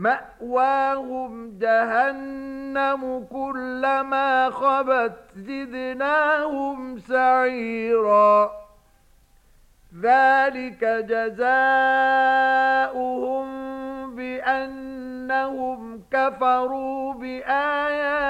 مأواهم جهنم كلما خبت زدناهم سعيرا. ذلك جزاؤهم بأنهم كفروا بآيات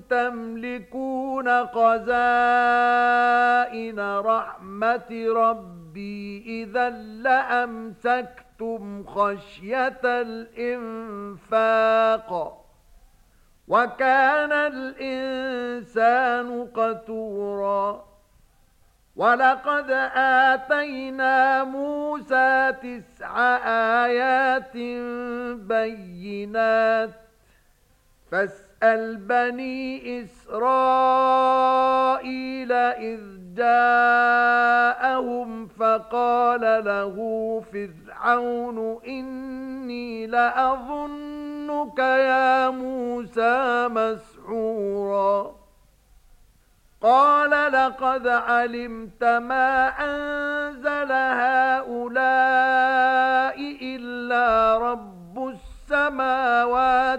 تملكون قزائن رحمة ربي إذا لأمسكتم خشية الإنفاق وكان الإنسان قتورا ولقد آتينا موسى تسع آيات بينات فاسأل بني إسرائيل إذ جاءهم فقال له فرعون إني لأظنك يا موسى مسعورا قال لقد علمت ما أنزل هؤلاء إلا رب السماوات